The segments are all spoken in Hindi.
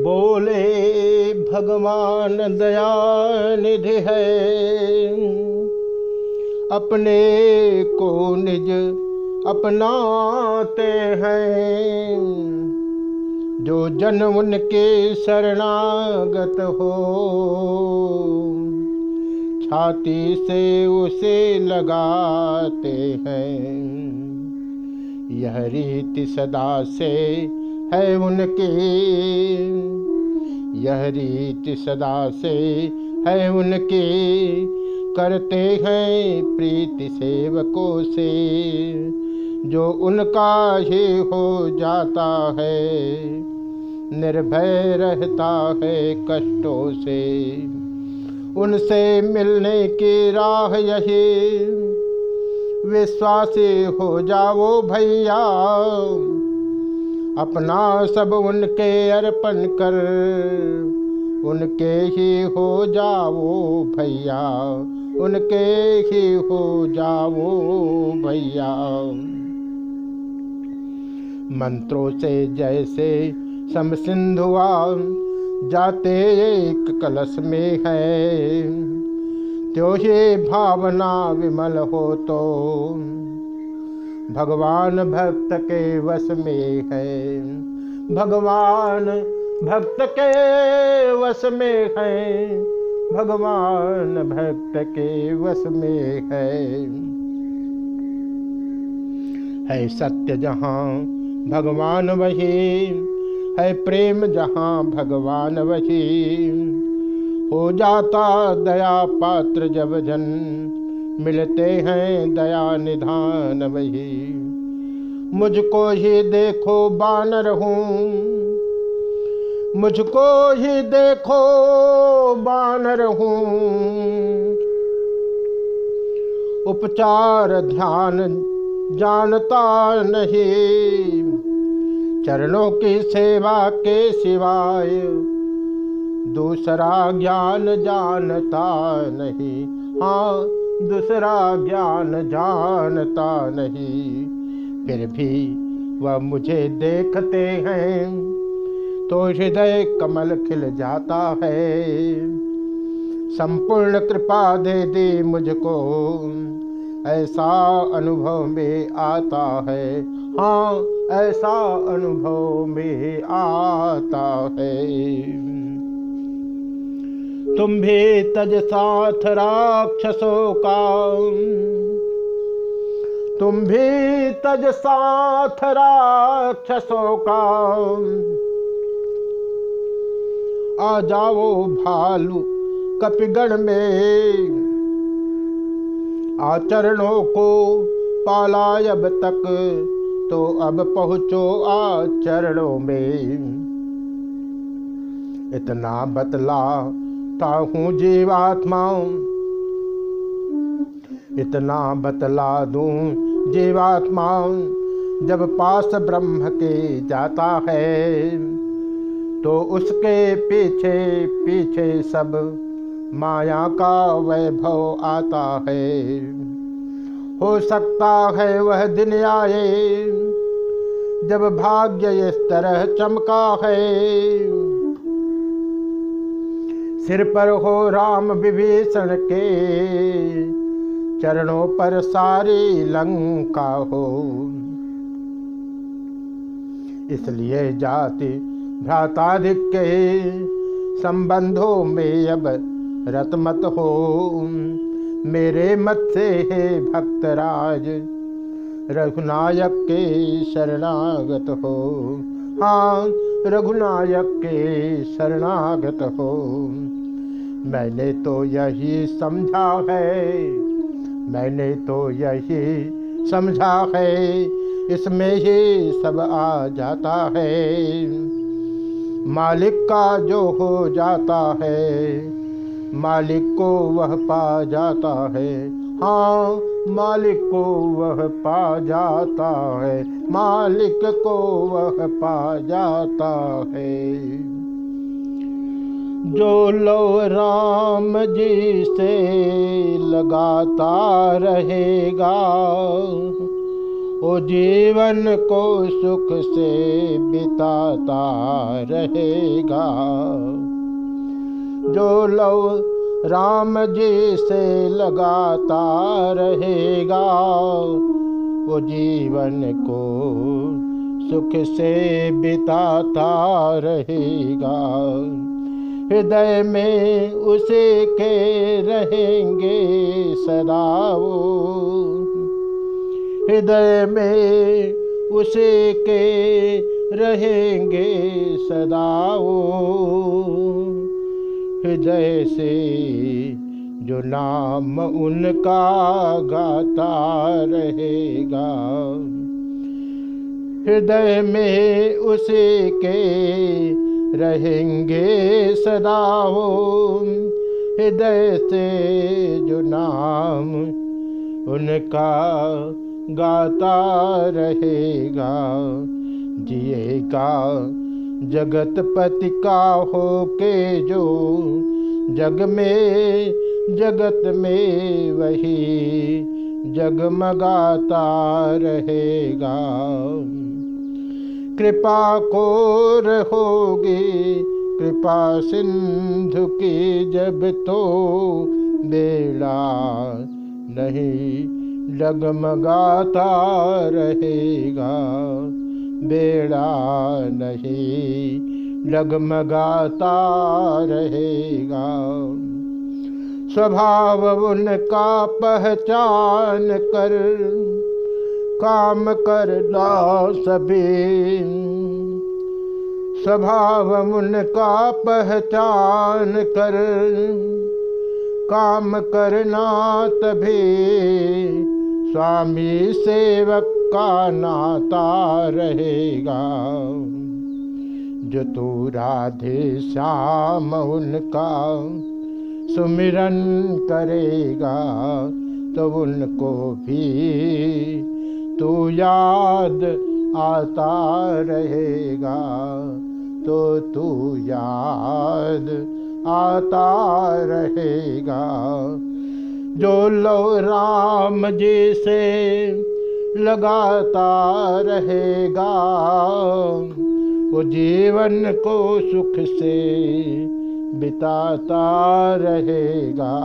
बोले, भगवान दया निधि है। अपने को निज अपनाते हैं। जो जन उनके शरणागत हो, छाती से उसे लगाते हैं। यह रीति सदा से है उनकी। यह रीति सदा से है उनकी। करते हैं प्रीति सेवकों से। जो उनका ही हो जाता है, निर्भय रहता है कष्टों से। उनसे मिलने की राह यही। विश्वासी हो जाओ भैया। अपना सब उनके अर्पण कर। उनके ही हो जाओ भैया। उनके ही हो जाओ भैया। मंत्रों से जैसे सम सिंधुआ जाते एक कलश में है। त्यो ही भावना विमल हो तो भगवान भक्त के वश में है। भगवान भक्त के वश में है। भगवान भक्त के वश में है। है सत्य जहाँ भगवान वही। है प्रेम जहाँ भगवान वही। हो जाता दया पात्र जब जन मिलते हैं दया निधान वही। मुझको ही देखो बानर हूँ। मुझको ही देखो बानर हूँ। उपचार ध्यान जानता नहीं। चरणों की सेवा के सिवाय दूसरा ज्ञान जानता नहीं। हाँ दूसरा ज्ञान जानता नहीं। फिर भी वह मुझे देखते हैं तो हृदय कमल खिल जाता है। संपूर्ण कृपा दे दी मुझको, ऐसा अनुभव में आता है। हाँ ऐसा अनुभव में आता है। तुम भी तज साथ राक्षसों का। तुम भी तज साथ राक्षसों का। आ जाओ भालू कपिगण में। आचरणों को पाला अब तक तो अब पहुँचो आचरणों में। इतना बतला ता हूँ जीवात्माओं इतना बतला दूँ जीवात्माओं जब पास ब्रह्म के जाता है तो उसके पीछे पीछे सब माया का वैभव आता है। हो सकता है वह दिन आए, जब भाग्य इस तरह चमका है। सिर पर हो राम विभीषण के। चरणों पर सारी लंका हो। इसलिए जाति भ्राताधिक के संबंधों में अब रतमत हो। मेरे मत से हे भक्तराज, रघुनायक के शरणागत हो। हाँ रघुनायक के शरणागत हो। मैंने तो यही समझा है, मैंने तो यही समझा है, इसमें ही सब आ जाता है। मालिक का जो हो जाता है, मालिक को वह पा जाता है। हाँ मालिक को वह पा जाता है। मालिक को वह पा जाता है। जो लो राम जी से लगाता रहेगा, वो जीवन को सुख से बिताता रहेगा। जो लव राम जी से लगाता रहेगा, वो जीवन को सुख से बिताता रहेगा। हृदय में उसे के रहेंगे सदा वो। हृदय में उसे के रहेंगे सदा वो। हृदय से जो नाम उनका गाता रहेगा। हृदय में उसे के रहेंगे सदा हो हृदय से जो नाम उनका गाता रहेगा। जिएगा जगत पति का हो के जो जग में, जगत में वही जगमगाता रहेगा। कृपा कोर होगी, कृपा सिंधु की जब तो बेड़ा नहीं डगमगाता रहेगा। बेड़ा नहीं, डगमगाता रहेगा। स्वभाव उनका पहचान कर, काम कर करना सभी। स्वभाव उनका पहचान कर, काम करना तभी। स्वामी सेवक का नाता रहेगा। जो तू राधे श्याम, उनका सुमिरन करेगा तो उनको भी तू याद आता रहेगा। तो तू याद आता रहेगा। जो लो राम जी से लगाता रहेगा। वो जीवन को सुख से बिताता रहेगा।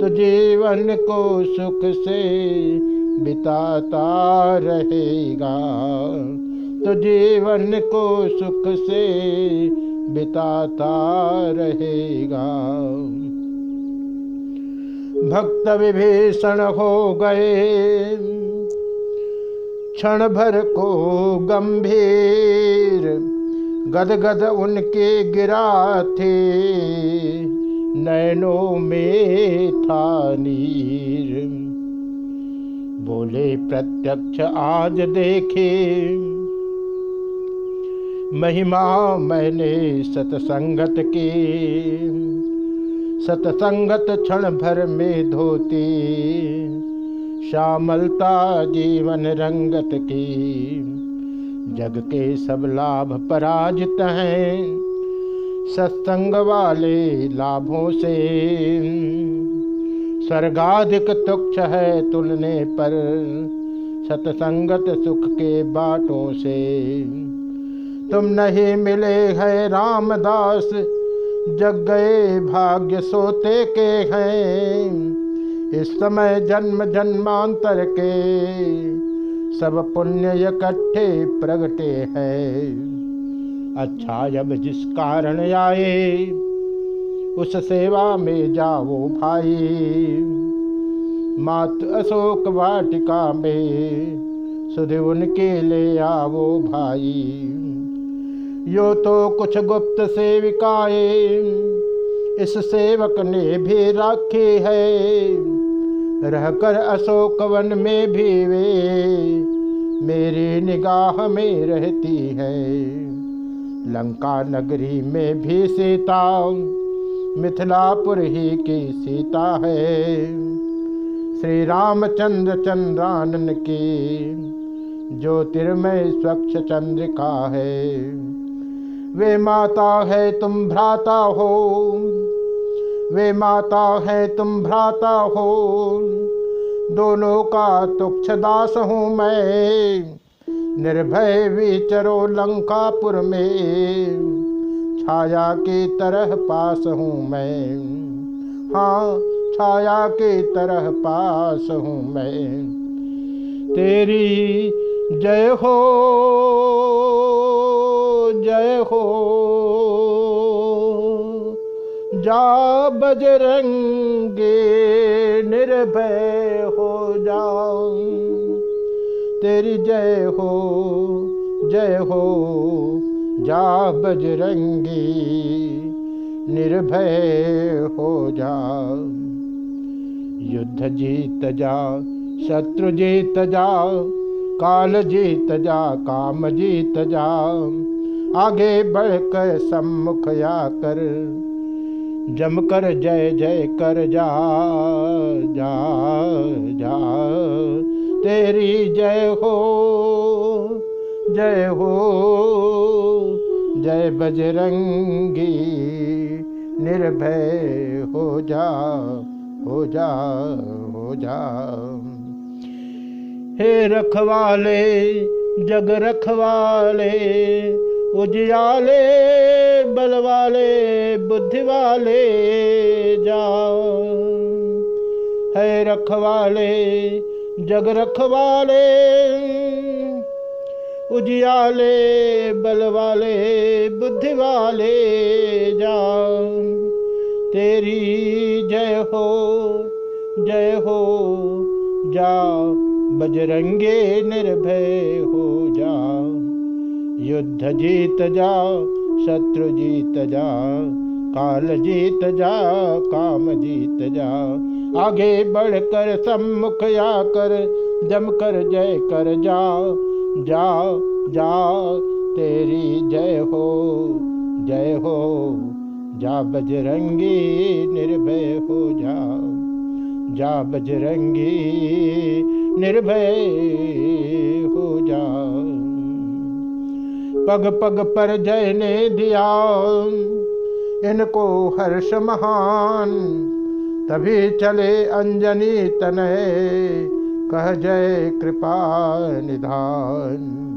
तो जीवन को सुख से बिताता रहेगा। तो जीवन को सुख से बिताता रहेगा। भक्त विभीषण हो गए। क्षण भर को गंभीर गदगद उनके गिरा थे। नैनों में था नीर। बोले, प्रत्यक्ष आज देखे। महिमा मैंने सतसंगत की। सतसंगत क्षण भर में धोती। श्यामलता जीवन रंगत की। जग के सब लाभ पराजित हैं, सत्संग वाले लाभों से। स्वर्गाधिक तुक्ष है तुलने पर, सतसंगत सुख के बाटों से। तुम नहीं मिले है रामदास, जग गए भाग्य सोते के हैं। इस समय जन्म जन्मांतर के सब पुण्य इकट्ठे प्रगटे हैं। अच्छा जब जिस कारण आए, उस सेवा में जाओ भाई। मात अशोक वाटिका में सुध उनके ले आवो भाई। यो तो कुछ गुप्त सेविकाए, इस सेवक ने भी राखी है। रहकर अशोक वन में भी वे मेरी निगाह में रहती है। लंका नगरी में भी सीता, मिथिलापुर ही की सीता है। श्री रामचंद्र चंद्रानन की ज्योतिर्मय स्वच्छ चंद्रिका है। वे माता है, तुम भ्राता हो। वे माता है, तुम भ्राता हो। दोनों का तुक्ष दास हूँ मैं। निर्भय विचरो लंकापुर में। छाया की तरह पास हूँ मैं। हाँ छाया की तरह पास हूँ मैं। तेरी जय हो जय हो। जा बजरंगे, निर्भय हो जाओ तेरी जय हो जय हो, जा बजरंगी, निर्भय हो जा युद्ध जीत जा, शत्रु जीत जा, काल जीत जा, काम जीत जा। आगे बढ़कर सम्मुख या कर जम कर जय जय कर जा जा जा। तेरी जय हो जय हो। जय बजरंगी, निर्भय हो जा हो जा हो जा। हे रखवाले, जग रखवाले, उजियाले बल वाले बुद्धि वाले जाओ। है रखवाले, जग रखवाले, उजियाले बल वाले बुद्धि वाले जाओ। तेरी जय हो जय हो, जाओ। बजरंगे निर्भय हो जाओ। युद्ध जीत जा शत्रु जीत जा काल जीत जा काम जीत जा आगे बढ़कर सम्मुख या कर जम कर जय कर जा जा जा, तेरी जय हो जय हो, जा बजरंगी निर्भय हो जा जा बजरंगी निर्भय हो जा। पग पग पर जय ने दिया। इनको हर्ष महान, तभी चले अंजनी तनय। कह जय कृपा निधान।